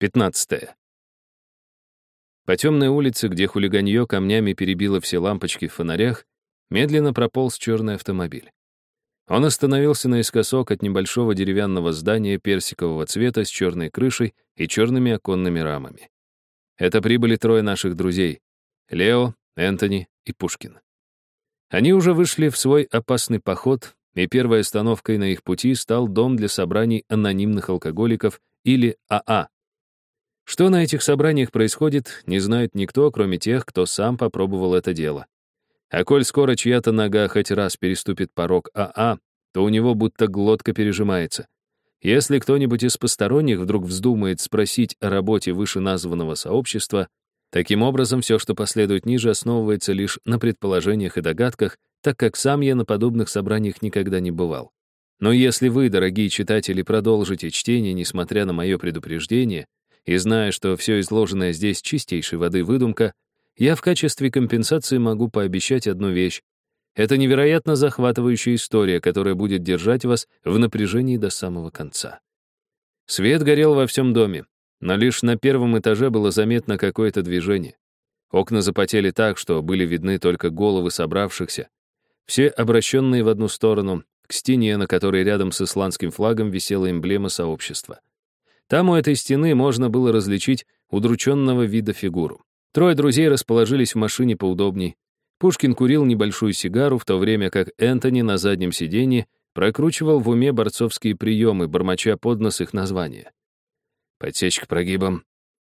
15. По темной улице, где хулиганье камнями перебило все лампочки в фонарях, медленно прополз черный автомобиль. Он остановился наискосок от небольшого деревянного здания персикового цвета с черной крышей и черными оконными рамами. Это прибыли трое наших друзей — Лео, Энтони и Пушкин. Они уже вышли в свой опасный поход, и первой остановкой на их пути стал дом для собраний анонимных алкоголиков или АА. Что на этих собраниях происходит, не знает никто, кроме тех, кто сам попробовал это дело. А коль скоро чья-то нога хоть раз переступит порог АА, то у него будто глотка пережимается. Если кто-нибудь из посторонних вдруг вздумает спросить о работе вышеназванного сообщества, таким образом все, что последует ниже, основывается лишь на предположениях и догадках, так как сам я на подобных собраниях никогда не бывал. Но если вы, дорогие читатели, продолжите чтение, несмотря на мое предупреждение, и зная, что все изложенное здесь чистейшей воды выдумка, я в качестве компенсации могу пообещать одну вещь. Это невероятно захватывающая история, которая будет держать вас в напряжении до самого конца. Свет горел во всем доме, но лишь на первом этаже было заметно какое-то движение. Окна запотели так, что были видны только головы собравшихся, все обращенные в одну сторону, к стене, на которой рядом с исландским флагом висела эмблема сообщества. Там у этой стены можно было различить удрученного вида фигуру. Трое друзей расположились в машине поудобней. Пушкин курил небольшую сигару, в то время как Энтони на заднем сиденье прокручивал в уме борцовские приемы, бормоча под нос их названия. Подсечка прогибом,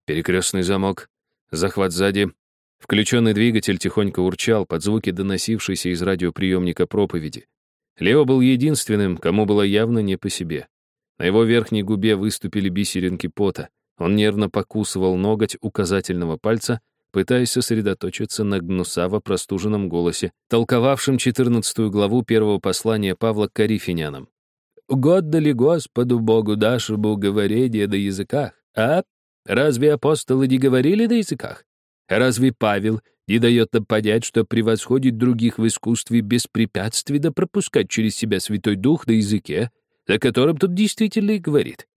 перекрестный замок, захват сзади. Включенный двигатель тихонько урчал под звуки доносившейся из радиоприемника проповеди. Лео был единственным, кому было явно не по себе. На его верхней губе выступили бисеринки пота. Он нервно покусывал ноготь указательного пальца, пытаясь сосредоточиться на гнусаво простуженном голосе, толковавшем 14 главу первого послания Павла к Корифинянам. «Угодно ли Господу Богу нашему говорение на языках, а? Разве апостолы не говорили на языках? Разве Павел не дает нам понять, что превосходит других в искусстве беспрепятственно пропускать через себя Святой Дух на языке, о котором тут действительно и говорит.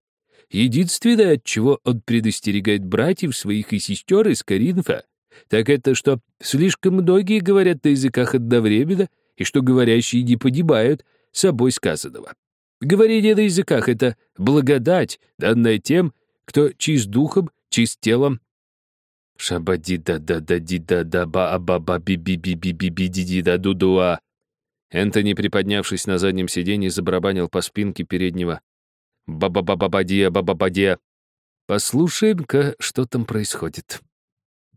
Единственное, от чего он предостерегает братьев своих и сестер из Коринфа, так это, что слишком многие говорят на языках одновременно, и что говорящие не понимают собой сказанного. Говорение на языках — это благодать, данная тем, кто чист духом, чист телом. шабади да да да ди да да ба ба ба би би би би би би ди ди да ду дуа Энтони, приподнявшись на заднем сиденье, забарабанил по спинке переднего. «Ба-ба-ба-ба-бадия, ба-ба-бадия!» «Послушаем-ка, что там происходит».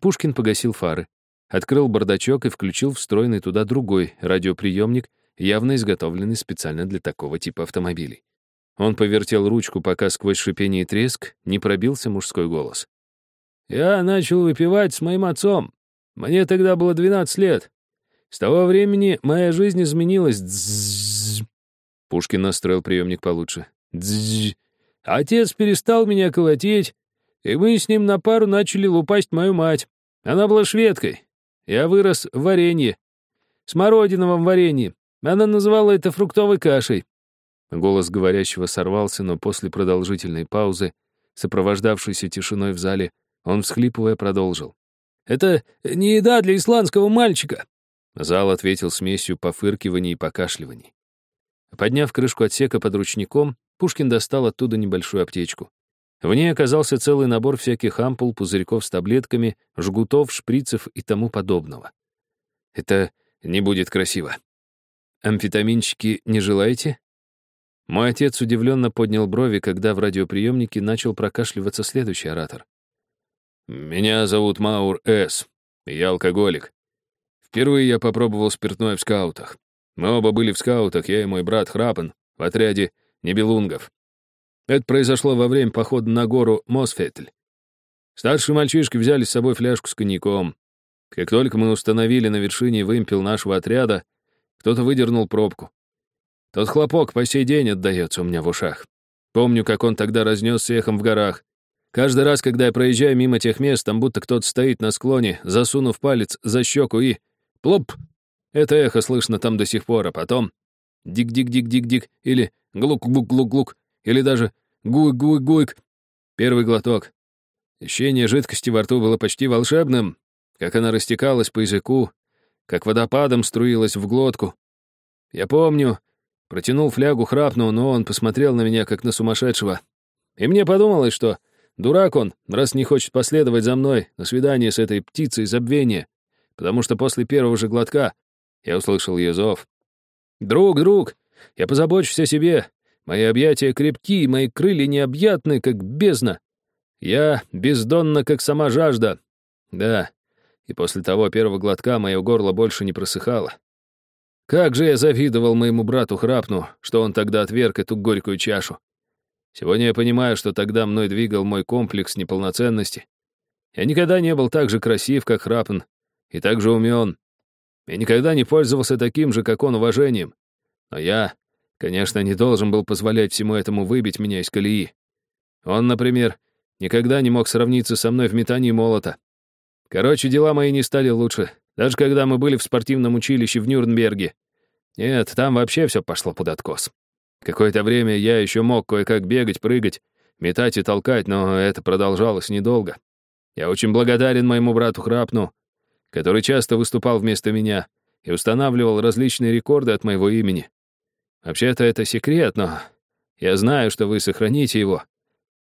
Пушкин погасил фары, открыл бардачок и включил встроенный туда другой радиоприемник, явно изготовленный специально для такого типа автомобилей. Он повертел ручку, пока сквозь шипение и треск не пробился мужской голос. «Я начал выпивать с моим отцом. Мне тогда было 12 лет. С того времени моя жизнь изменилась. Дзззз. Пушкин настроил приемник получше. Дзззз. Отец перестал меня колотить, и мы с ним на пару начали лупасть мою мать. Она была шведкой. Я вырос в варенье. Смородиновом варенье. Она называла это фруктовой кашей. Голос говорящего сорвался, но после продолжительной паузы, сопровождавшейся тишиной в зале, он, всхлипывая, продолжил. «Это не еда для исландского мальчика. Зал ответил смесью пофыркиваний и покашливаний. Подняв крышку отсека под ручником, Пушкин достал оттуда небольшую аптечку. В ней оказался целый набор всяких ампул, пузырьков с таблетками, жгутов, шприцев и тому подобного. Это не будет красиво. Амфетаминчики не желаете? Мой отец удивленно поднял брови, когда в радиоприемнике начал прокашливаться следующий оратор. «Меня зовут Маур С. Я алкоголик. Впервые я попробовал спиртное в скаутах. Мы оба были в скаутах, я и мой брат Храпан, в отряде небелунгов. Это произошло во время похода на гору Мосфетль. Старшие мальчишки взяли с собой фляжку с коньяком. Как только мы установили на вершине вымпел нашего отряда, кто-то выдернул пробку. Тот хлопок по сей день отдается у меня в ушах. Помню, как он тогда разнесся эхом в горах. Каждый раз, когда я проезжаю мимо тех мест, там будто кто-то стоит на склоне, засунув палец за щеку и Плоп! Это эхо слышно там до сих пор, а потом дик-дик-дик-дик-дик, или глук-глук-глук-глук, или даже гуйк-гуйк-гуйк. Первый глоток. Ощущение жидкости во рту было почти волшебным, как она растекалась по языку, как водопадом струилась в глотку. Я помню, протянул флягу храпнул, но он посмотрел на меня, как на сумасшедшего. И мне подумалось, что дурак он, раз не хочет последовать за мной на свидание с этой птицей забвения, потому что после первого же глотка я услышал ее зов. «Друг, друг, я позабочусь о себе. Мои объятия крепки, мои крылья необъятны, как бездна. Я бездонна, как сама жажда. Да, и после того первого глотка мое горло больше не просыхало. Как же я завидовал моему брату Храпну, что он тогда отверг эту горькую чашу. Сегодня я понимаю, что тогда мной двигал мой комплекс неполноценности. Я никогда не был так же красив, как Храпн, и так же умен. Я никогда не пользовался таким же, как он, уважением. Но я, конечно, не должен был позволять всему этому выбить меня из колеи. Он, например, никогда не мог сравниться со мной в метании молота. Короче, дела мои не стали лучше, даже когда мы были в спортивном училище в Нюрнберге. Нет, там вообще все пошло под откос. Какое-то время я еще мог кое-как бегать, прыгать, метать и толкать, но это продолжалось недолго. Я очень благодарен моему брату Храпну, который часто выступал вместо меня и устанавливал различные рекорды от моего имени. Вообще-то это секрет, но я знаю, что вы сохраните его,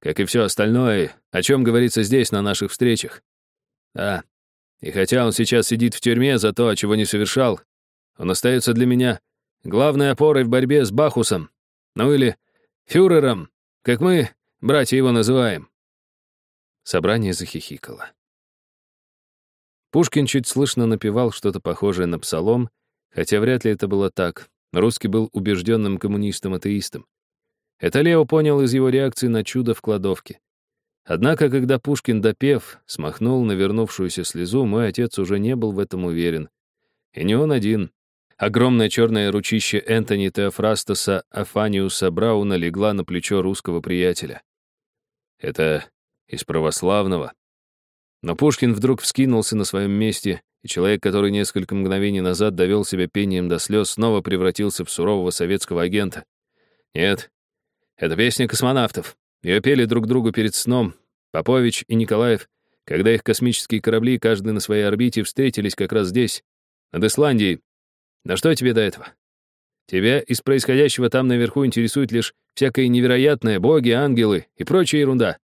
как и все остальное, о чем говорится здесь на наших встречах. Да, и хотя он сейчас сидит в тюрьме за то, чего не совершал, он остается для меня главной опорой в борьбе с Бахусом, ну или фюрером, как мы, братья его, называем. Собрание захихикало. Пушкин чуть слышно напевал что-то похожее на псалом, хотя вряд ли это было так. Русский был убежденным коммунистом-атеистом. Это Лео понял из его реакции на чудо в кладовке. Однако, когда Пушкин, допев, смахнул навернувшуюся слезу, мой отец уже не был в этом уверен. И не он один. Огромное черное ручище Энтони Теофрастаса Афаниуса Брауна легла на плечо русского приятеля. Это из православного. Но Пушкин вдруг вскинулся на своем месте, и человек, который несколько мгновений назад довел себя пением до слез, снова превратился в сурового советского агента. Нет, это песня космонавтов. Ее пели друг другу перед сном Попович и Николаев, когда их космические корабли, каждый на своей орбите, встретились как раз здесь, над Исландией. Но что тебе до этого? Тебя из происходящего там наверху интересует лишь всякое невероятное, боги, ангелы и прочая ерунда.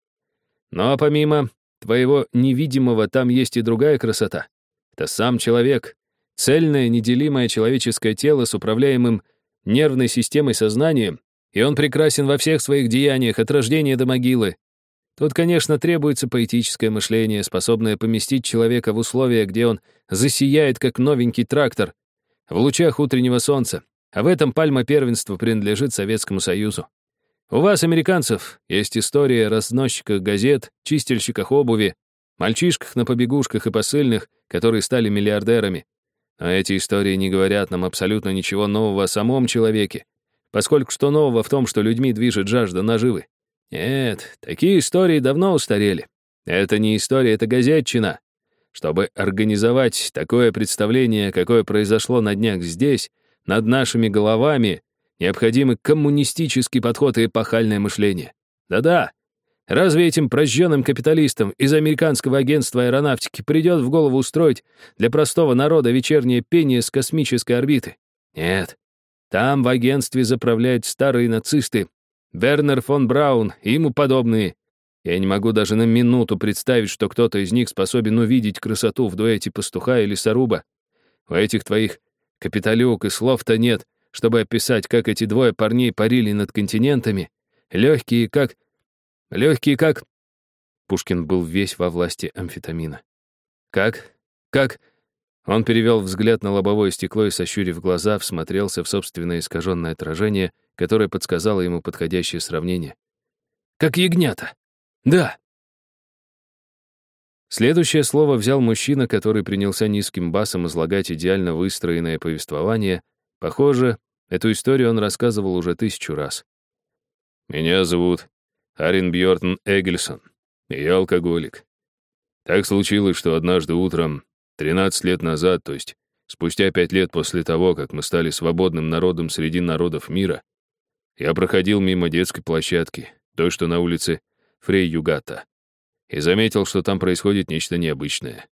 Но помимо твоего невидимого там есть и другая красота. Это сам человек, цельное, неделимое человеческое тело с управляемым нервной системой сознания, и он прекрасен во всех своих деяниях от рождения до могилы. Тут, конечно, требуется поэтическое мышление, способное поместить человека в условия, где он засияет, как новенький трактор, в лучах утреннего солнца, а в этом пальма первенства принадлежит Советскому Союзу. У вас, американцев, есть история о разносчиках газет, чистильщиках обуви, мальчишках на побегушках и посыльных, которые стали миллиардерами. Но эти истории не говорят нам абсолютно ничего нового о самом человеке, поскольку что нового в том, что людьми движет жажда наживы. Нет, такие истории давно устарели. Это не история, это газетчина. Чтобы организовать такое представление, какое произошло на днях здесь, над нашими головами, необходимы коммунистический подход и эпохальное мышление. Да-да, разве этим прожженным капиталистам из американского агентства аэронавтики придет в голову устроить для простого народа вечернее пение с космической орбиты? Нет. Там в агентстве заправляют старые нацисты, Вернер фон Браун и ему подобные. Я не могу даже на минуту представить, что кто-то из них способен увидеть красоту в дуэте пастуха или саруба. У этих твоих капиталюк и слов-то нет, чтобы описать, как эти двое парней парили над континентами. Легкие как... Легкие как... Пушкин был весь во власти амфетамина. Как? Как? Он перевел взгляд на лобовое стекло и, сощурив глаза, всмотрелся в собственное искаженное отражение, которое подсказало ему подходящее сравнение. «Как ягнята!» «Да!» Следующее слово взял мужчина, который принялся низким басом излагать идеально выстроенное повествование. Похоже, эту историю он рассказывал уже тысячу раз. «Меня зовут Арин Бьортон Эгельсон, и я алкоголик. Так случилось, что однажды утром 13 лет назад, то есть спустя пять лет после того, как мы стали свободным народом среди народов мира, я проходил мимо детской площадки, той, что на улице Фрей-Югата. и заметил, что там происходит нечто необычное.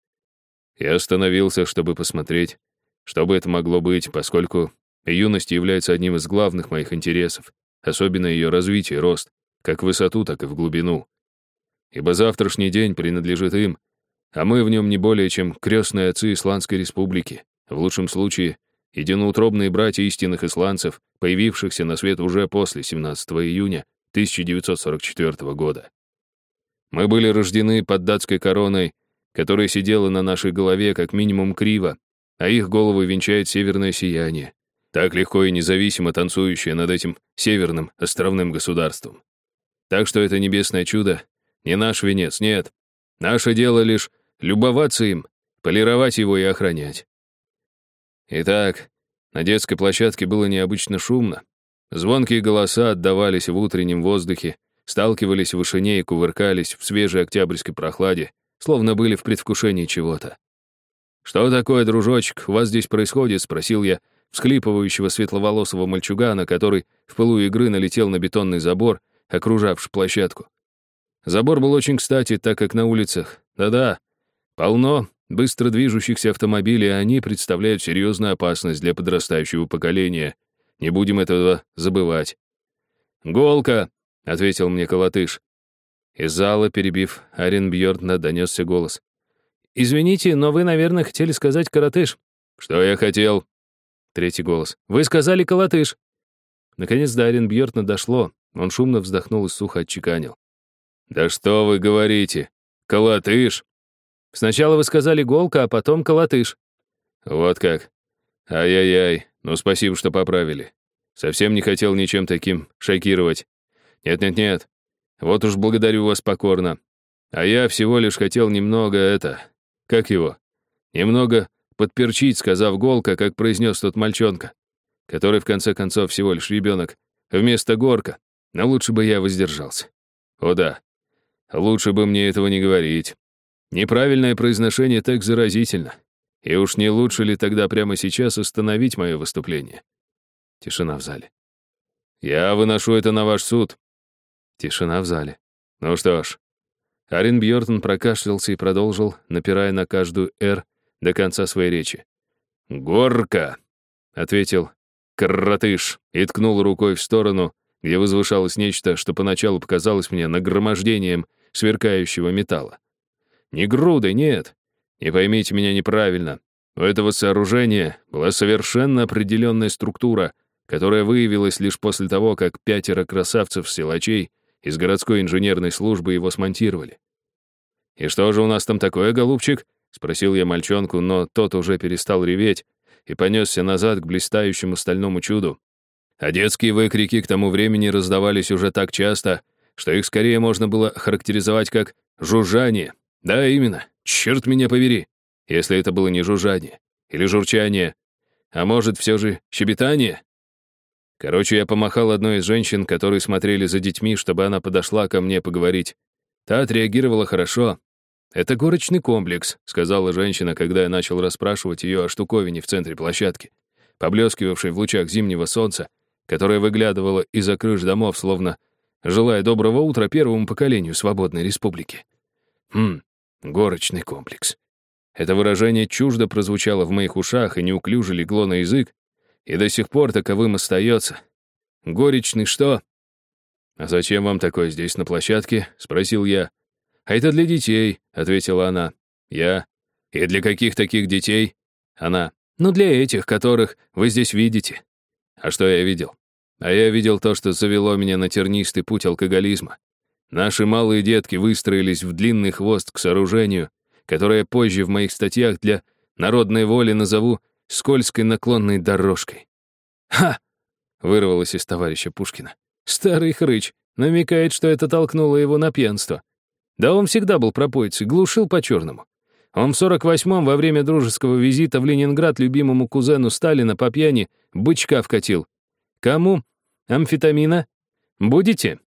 Я остановился, чтобы посмотреть, что бы это могло быть, поскольку юность является одним из главных моих интересов, особенно ее развитие и рост, как в высоту, так и в глубину. Ибо завтрашний день принадлежит им, а мы в нем не более, чем крестные отцы Исландской республики, в лучшем случае, единоутробные братья истинных исландцев, появившихся на свет уже после 17 июня 1944 года. Мы были рождены под датской короной, которая сидела на нашей голове как минимум криво, а их головы венчает северное сияние, так легко и независимо танцующее над этим северным островным государством. Так что это небесное чудо не наш венец, нет. Наше дело лишь любоваться им, полировать его и охранять. Итак, на детской площадке было необычно шумно. Звонкие голоса отдавались в утреннем воздухе, сталкивались в вышине и кувыркались в свежей октябрьской прохладе, словно были в предвкушении чего-то. «Что такое, дружочек, у вас здесь происходит?» — спросил я всхлипывающего светловолосого мальчугана, который в пылу игры налетел на бетонный забор, окружавший площадку. Забор был очень кстати, так как на улицах, да-да, полно быстро движущихся автомобилей, и они представляют серьезную опасность для подрастающего поколения. Не будем этого забывать. «Голка!» — ответил мне колотыш. Из зала, перебив Арен Бьордна, донесся голос. «Извините, но вы, наверное, хотели сказать коротыш». «Что я хотел?» Третий голос. «Вы сказали колотыш». Наконец до Арен Бьордна дошло. Он шумно вздохнул и сухо отчеканил. «Да что вы говорите? Колотыш?» «Сначала вы сказали голка, а потом колотыш». «Вот как. Ай-яй-яй. Ну, спасибо, что поправили. Совсем не хотел ничем таким шокировать. Нет-нет-нет. Вот уж благодарю вас покорно. А я всего лишь хотел немного это... Как его? Немного подперчить, сказав голка, как произнес тот мальчонка, который в конце концов всего лишь ребенок, вместо горка. Но лучше бы я воздержался. О да, лучше бы мне этого не говорить. Неправильное произношение так заразительно. И уж не лучше ли тогда прямо сейчас остановить мое выступление? Тишина в зале. Я выношу это на ваш суд. Тишина в зале. Ну что ж. Арен Бьортон прокашлялся и продолжил, напирая на каждую «Р» до конца своей речи. «Горка!» — ответил Каратыш и ткнул рукой в сторону, где возвышалось нечто, что поначалу показалось мне нагромождением сверкающего металла. Не грудой, нет. Не поймите меня неправильно. У этого сооружения была совершенно определенная структура, которая выявилась лишь после того, как пятеро красавцев-силачей из городской инженерной службы его смонтировали. «И что же у нас там такое, голубчик?» — спросил я мальчонку, но тот уже перестал реветь и понесся назад к блистающему стальному чуду. А детские выкрики к тому времени раздавались уже так часто, что их скорее можно было характеризовать как «жужжание». Да, именно, черт меня побери, если это было не жужжание или журчание, а может, все же щебетание. Короче, я помахал одной из женщин, которые смотрели за детьми, чтобы она подошла ко мне поговорить. Та отреагировала хорошо. «Это горочный комплекс», — сказала женщина, когда я начал расспрашивать ее о штуковине в центре площадки, поблескивавшей в лучах зимнего солнца, которая выглядывала из-за крыш домов, словно желая доброго утра первому поколению свободной республики. Хм, горочный комплекс. Это выражение чуждо прозвучало в моих ушах и неуклюже легло на язык, и до сих пор таковым остается. Горечный что? «А зачем вам такое здесь на площадке?» — спросил я. «А это для детей», — ответила она. «Я? И для каких таких детей?» Она. «Ну, для этих, которых вы здесь видите». А что я видел? А я видел то, что завело меня на тернистый путь алкоголизма. Наши малые детки выстроились в длинный хвост к сооружению, которое позже в моих статьях для народной воли назову скользкой наклонной дорожкой. «Ха!» — вырвалось из товарища Пушкина. «Старый хрыч намекает, что это толкнуло его на пьянство. Да он всегда был пропойцей, глушил по-черному. Он в 48-м во время дружеского визита в Ленинград любимому кузену Сталина по пьяни бычка вкатил. Кому? Амфетамина? Будете?